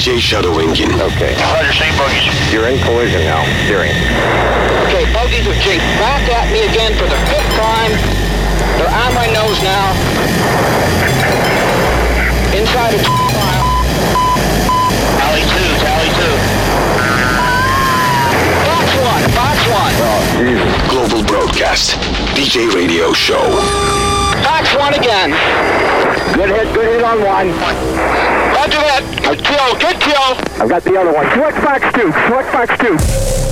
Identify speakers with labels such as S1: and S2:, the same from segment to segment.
S1: DJ Shadow engine.
S2: Okay.
S3: Roger, same bogies.
S2: You're in collision now. Steering.
S4: Okay, bogies of Jeep back at me again for the fifth time. They're on my nose now. Inside a mile.
S3: Alley two, tally two.
S4: Fox one, Fox one.
S2: Oh, Jesus.
S1: Global Broadcast, DJ Radio Show.
S4: Fox one again.
S2: Good hit, good hit on one.
S4: Roger that. Good Kill, good kill.
S2: I've got the other one. Select Fox two, select Fox two.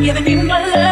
S5: giving you my love.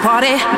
S6: Party.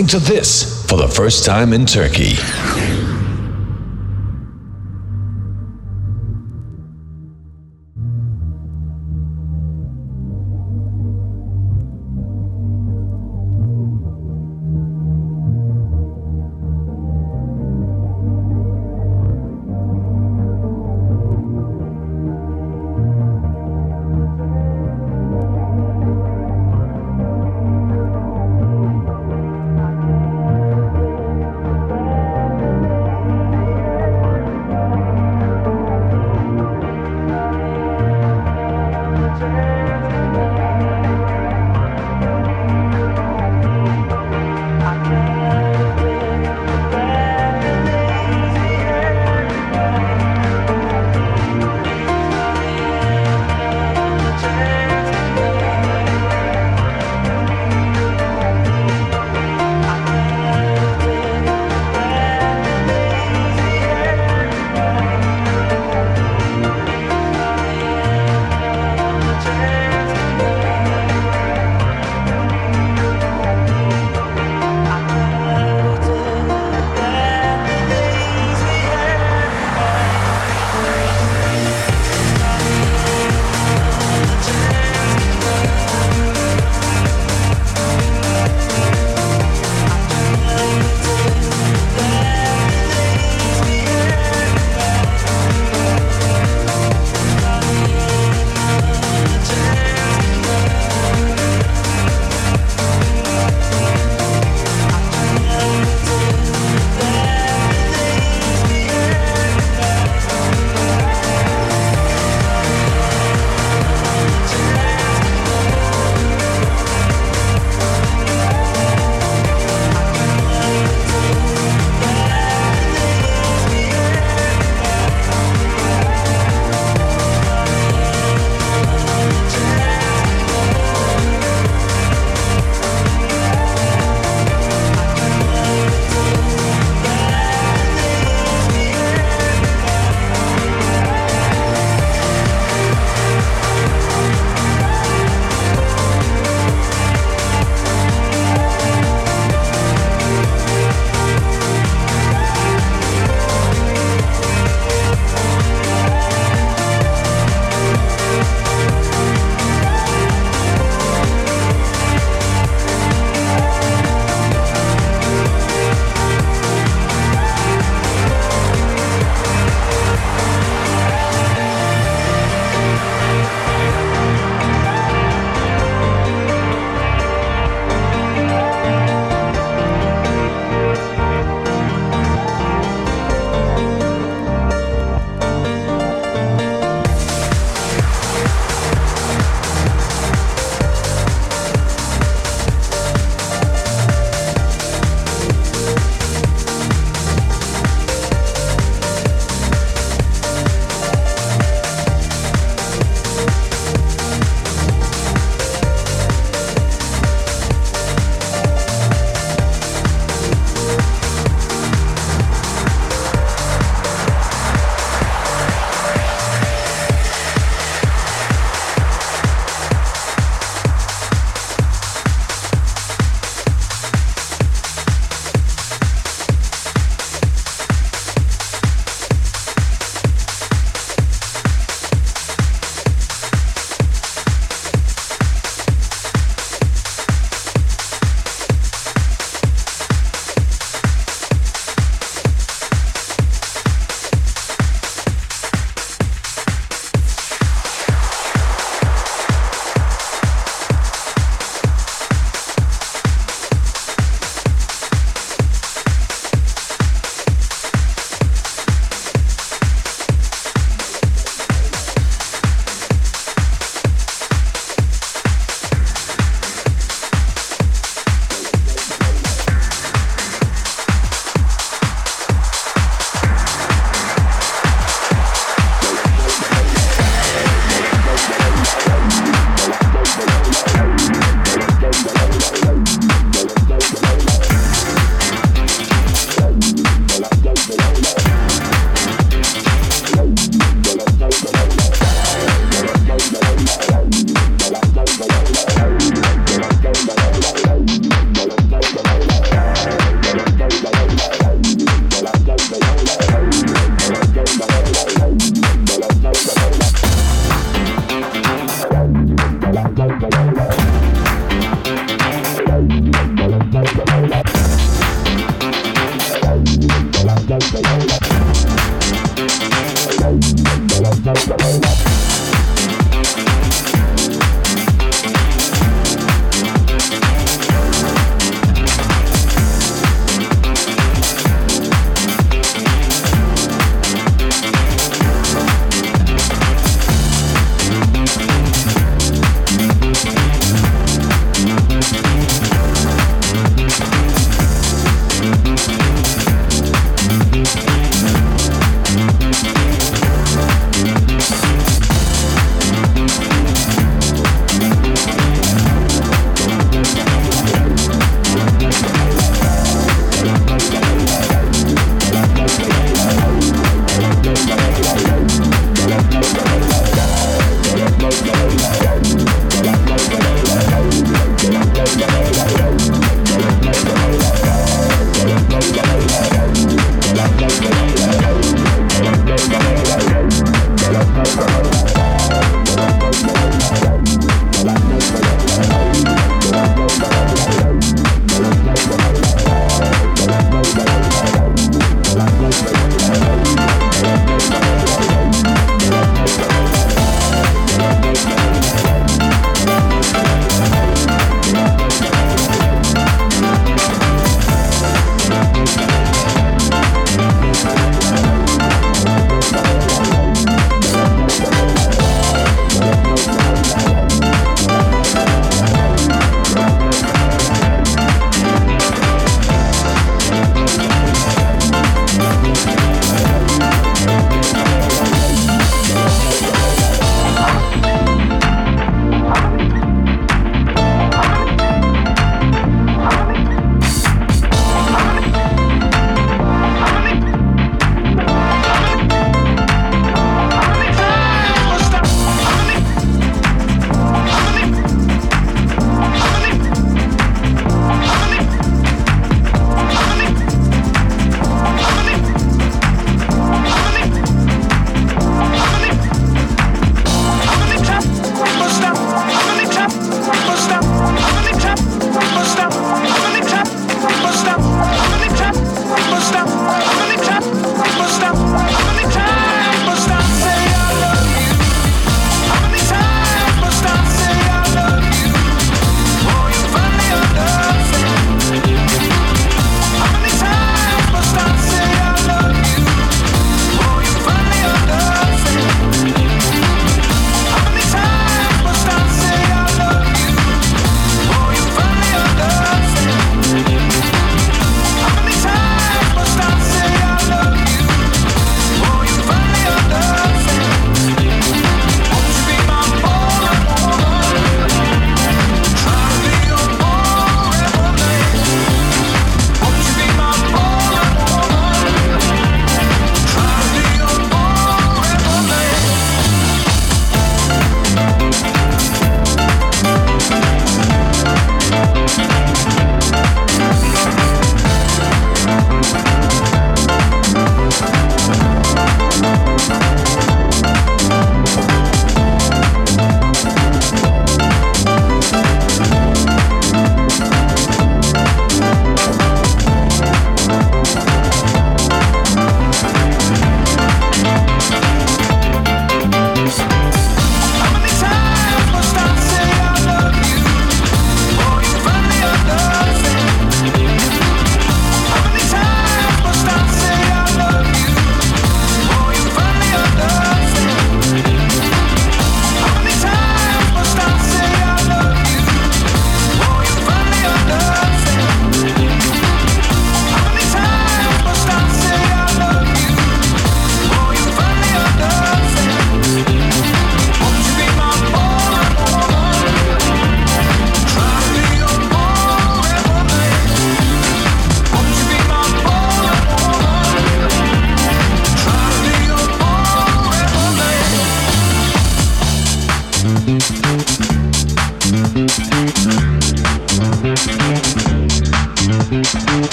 S7: Listening to this for the first time in Turkey.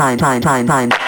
S8: Time, time, time, time,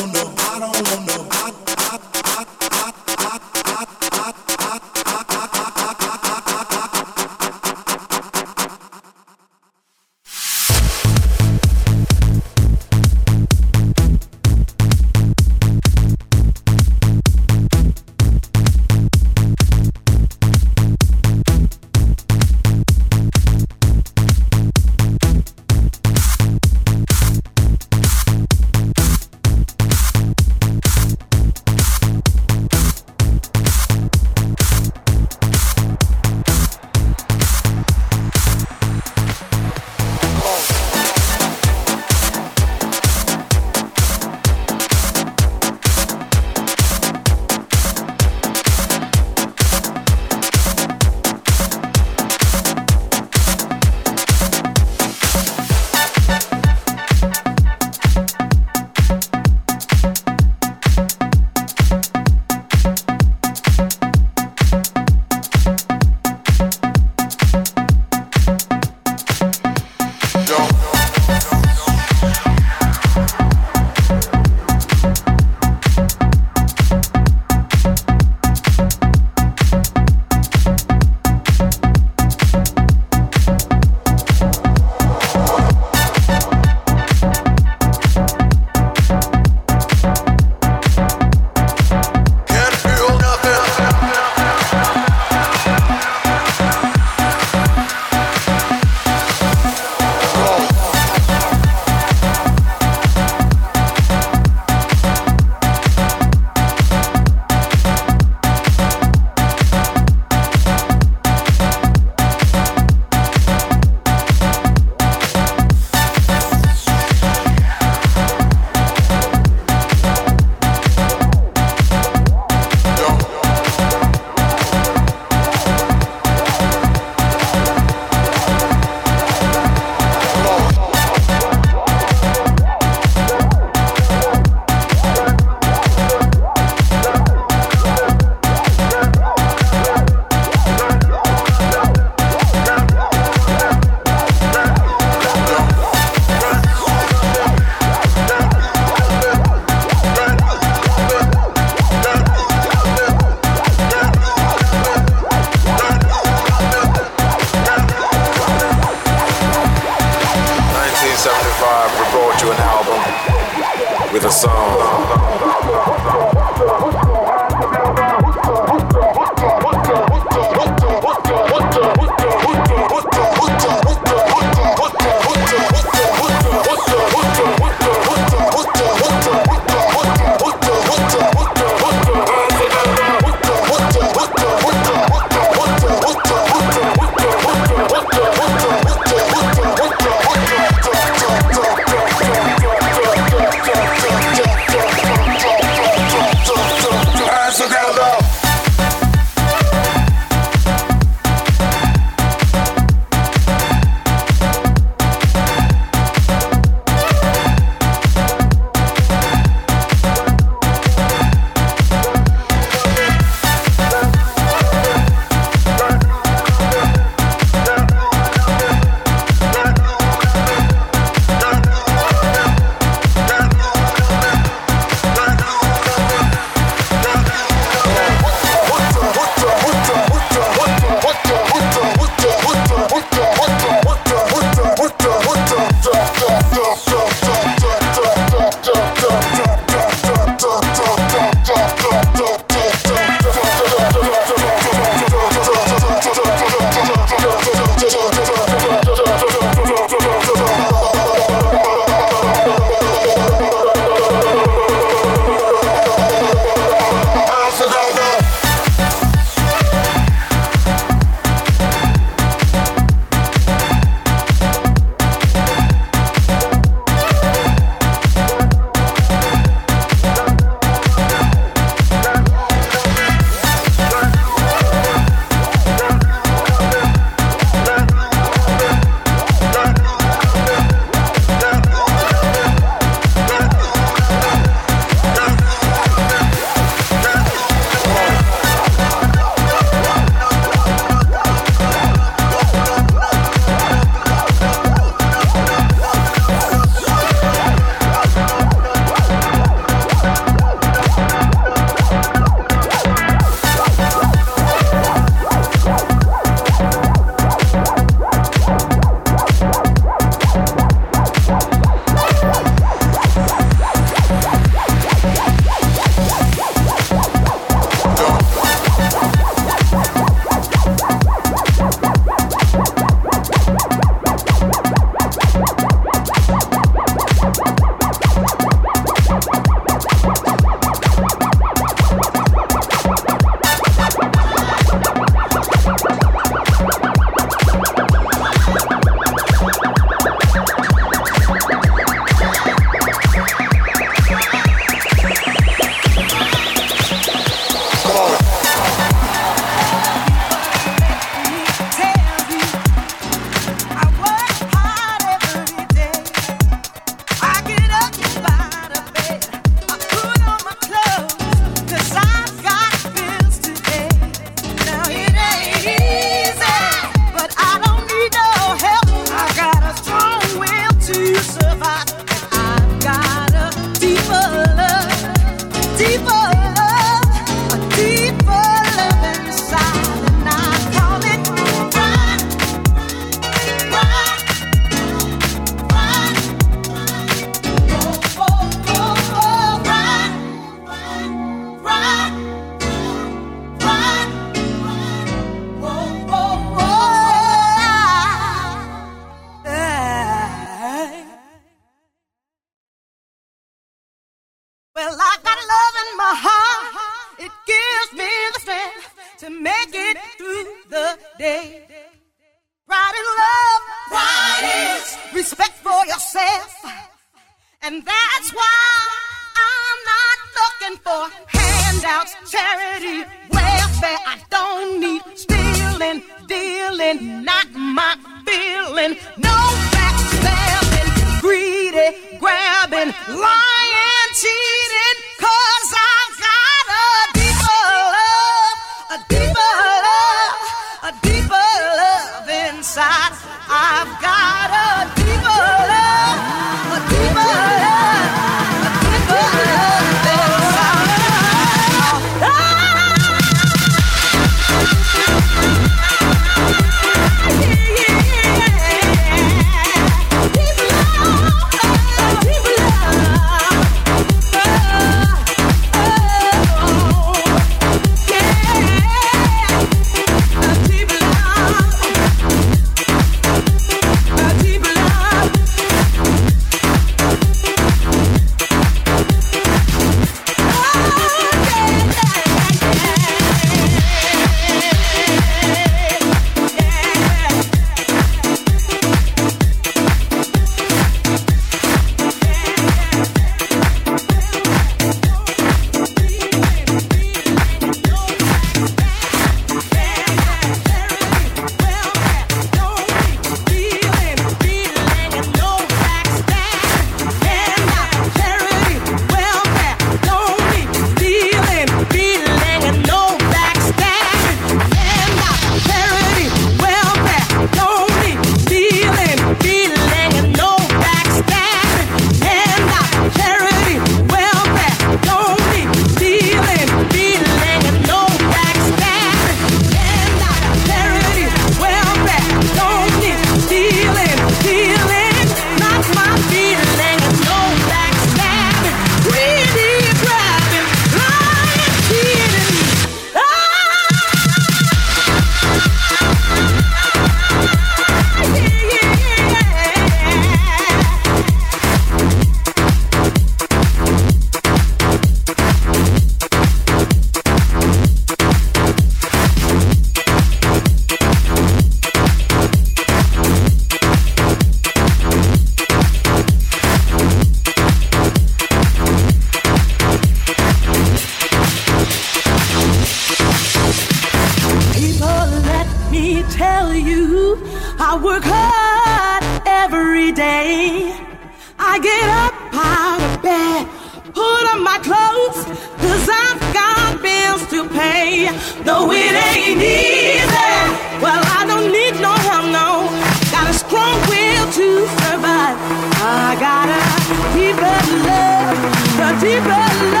S9: a
S8: deeper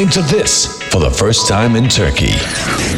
S1: listening to this for the first time in Turkey.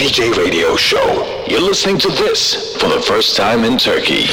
S10: DJ Radio Show. You're listening to this for the first time in Turkey.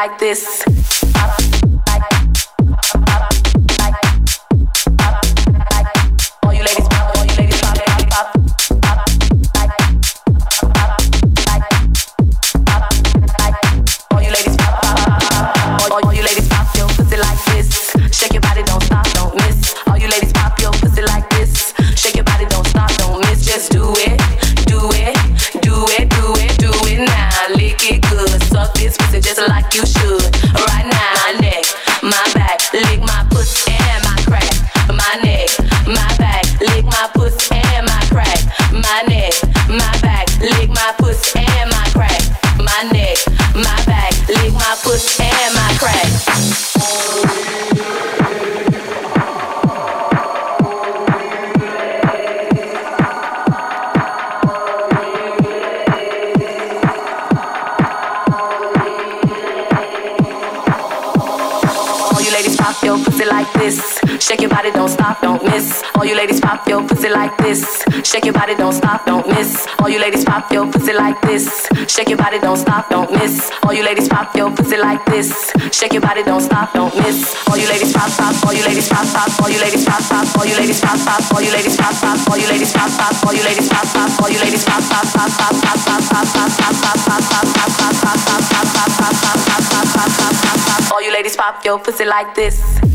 S11: Like this.
S12: like this.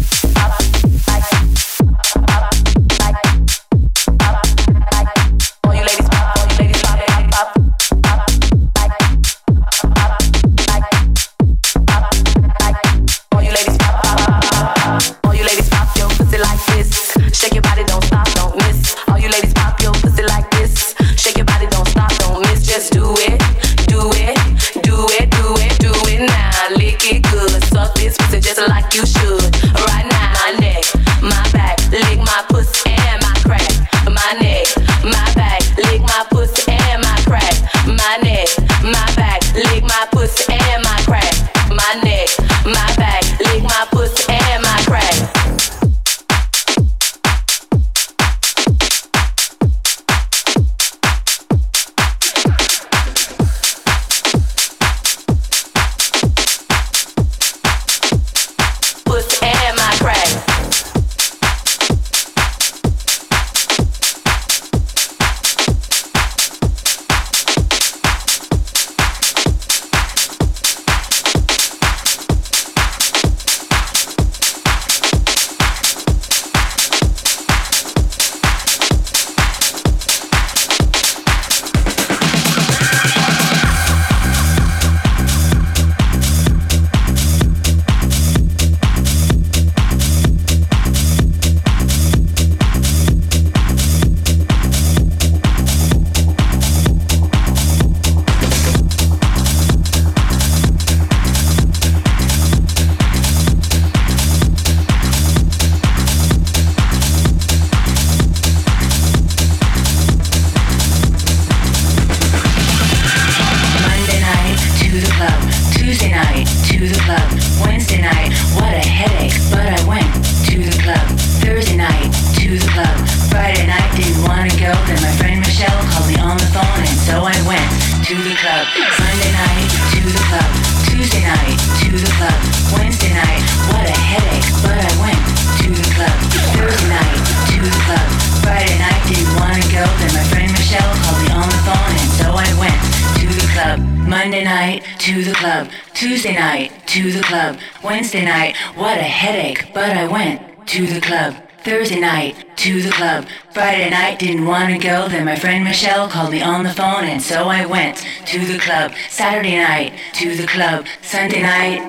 S13: I didn't want to go, then my friend Michelle called me on the phone, and so I went to the club. Saturday night, to the club. Sunday night,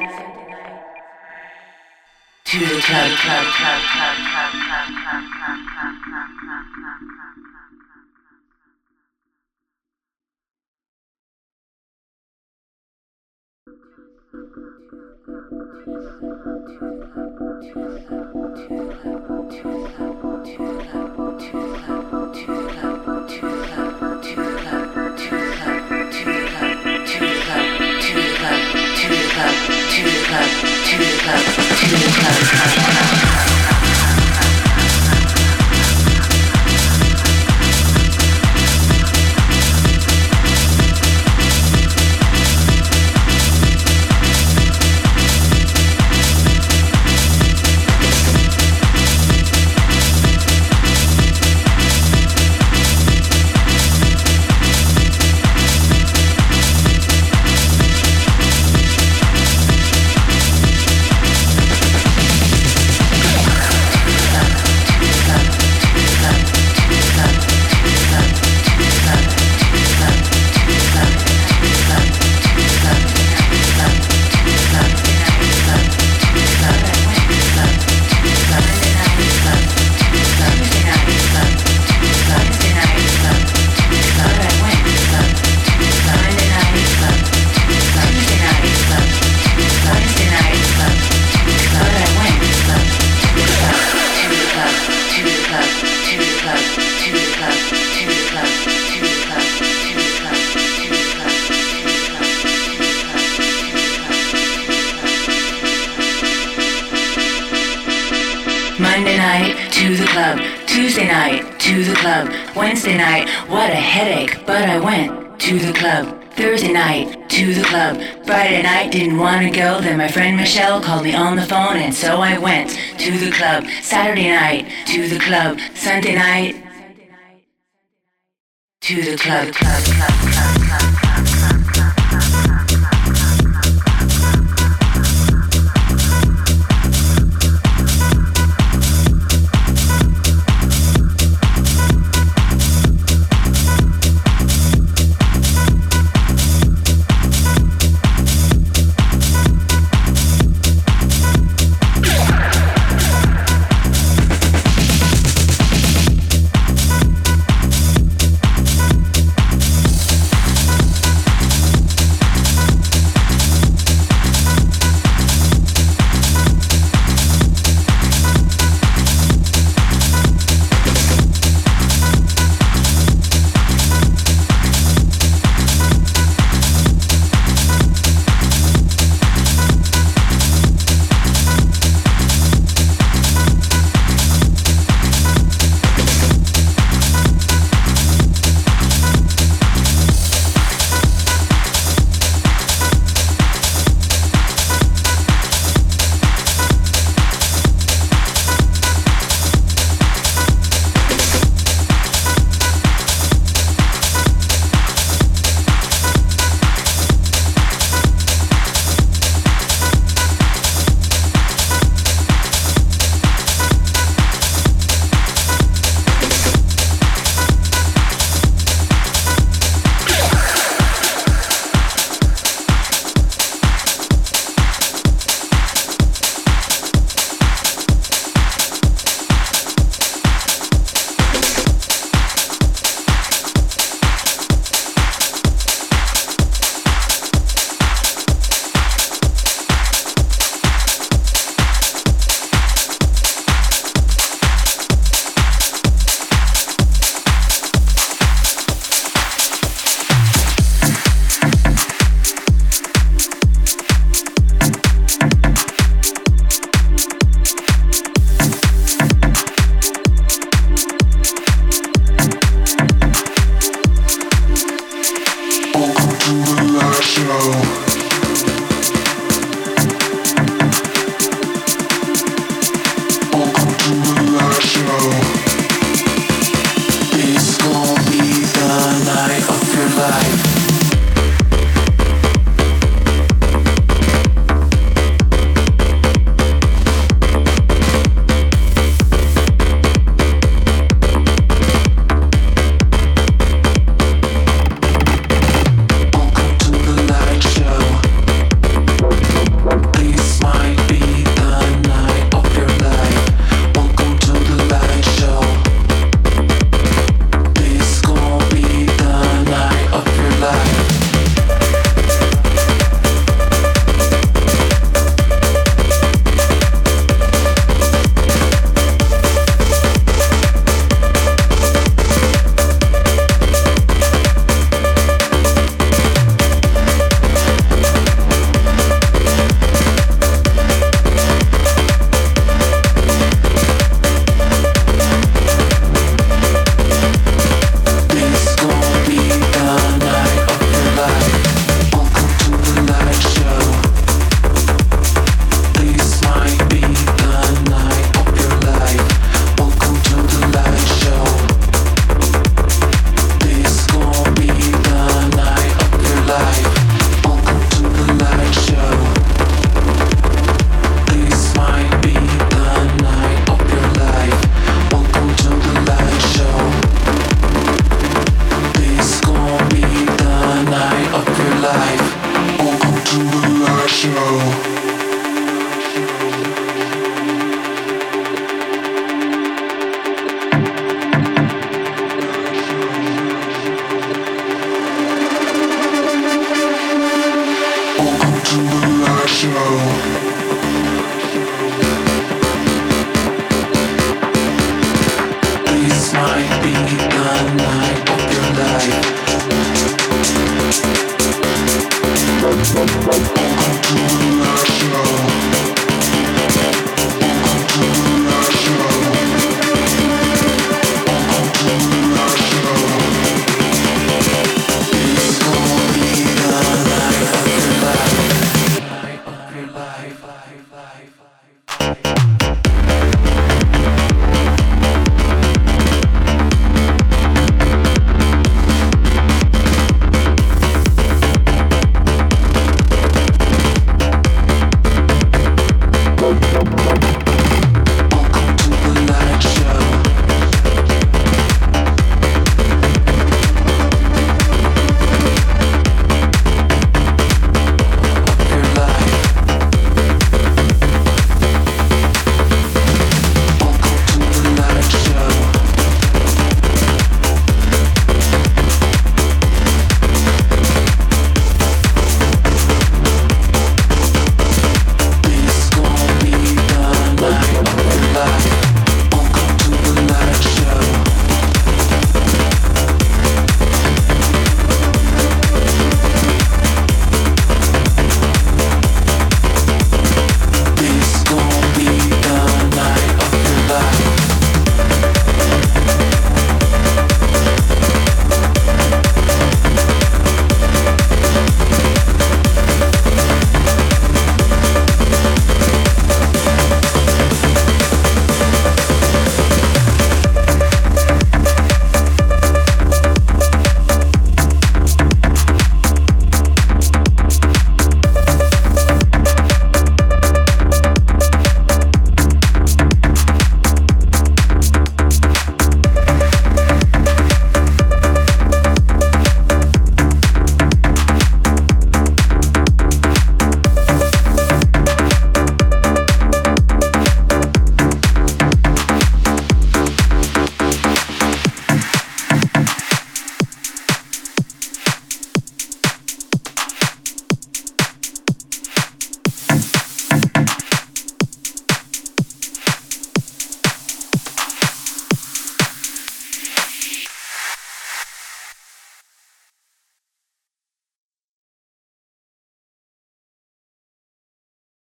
S13: to the club, club, club.
S14: Night, to the club. Tuesday night, to the club. Wednesday night, what a headache, but I went to the club. Thursday night, to the club. Friday night, didn't want to go. Then my friend Michelle called me on the phone, and so I went to the club. Saturday night, to the club. Sunday night, to the club, club, club.